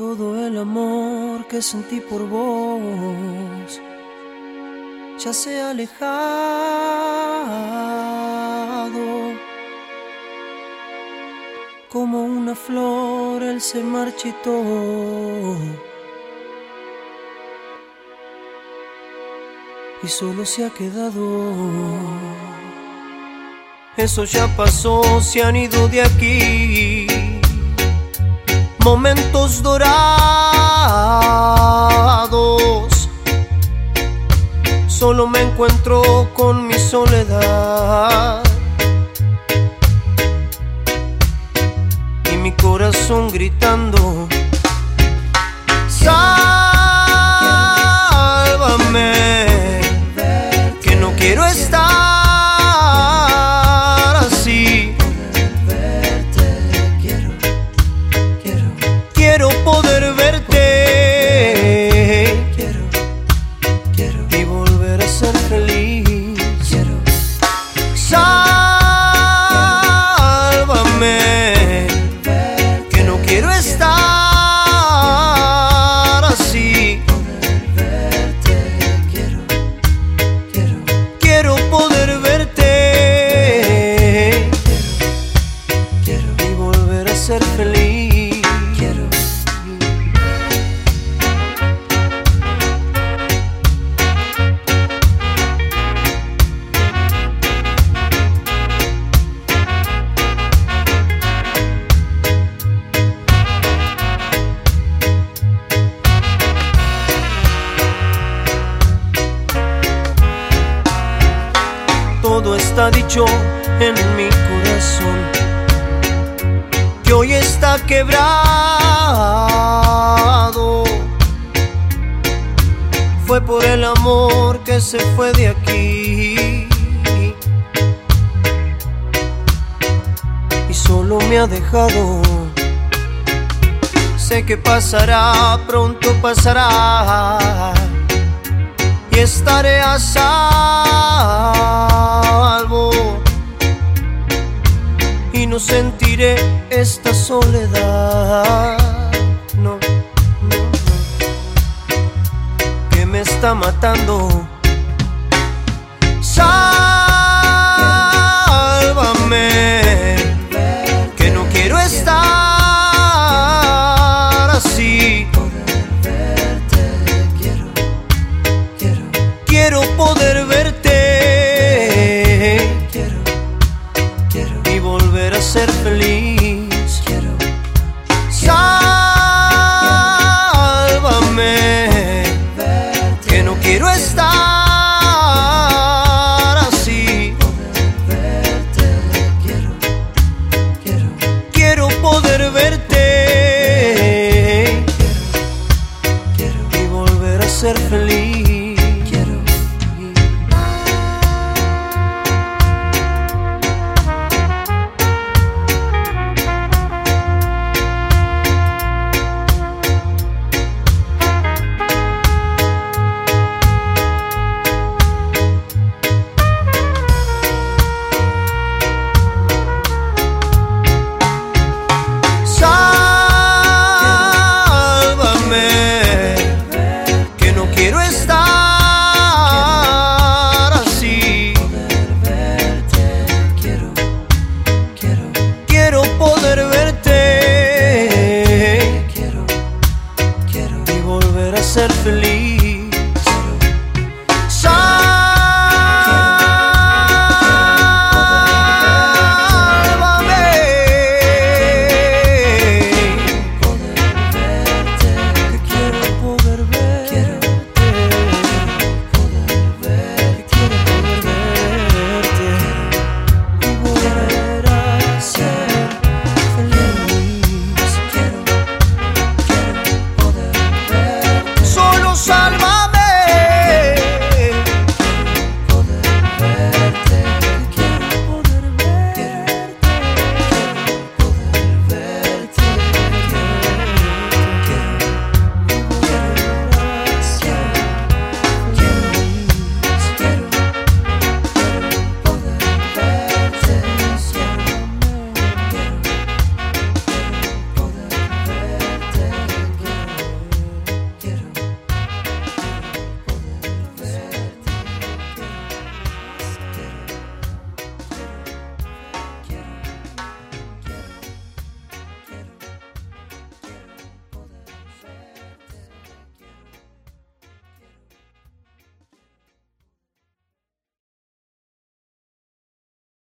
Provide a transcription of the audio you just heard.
Todo el amor que sentí por vos ya se ha alejado. Como una flor él se marchitó. Y solo se ha quedado. Eso ya pasó, se han ido de aquí momentos dorados. Solo me encuentro con mi soledad. Y mi corazón gritando. Todo está dicho en mi corazón, que hoy está quebrado. Fue por el amor que se fue de aquí. Y solo me ha dejado. Sé que pasará, pronto pasará. Y estaré a no sentiré esta soledad. No, no, no. Que me está matando.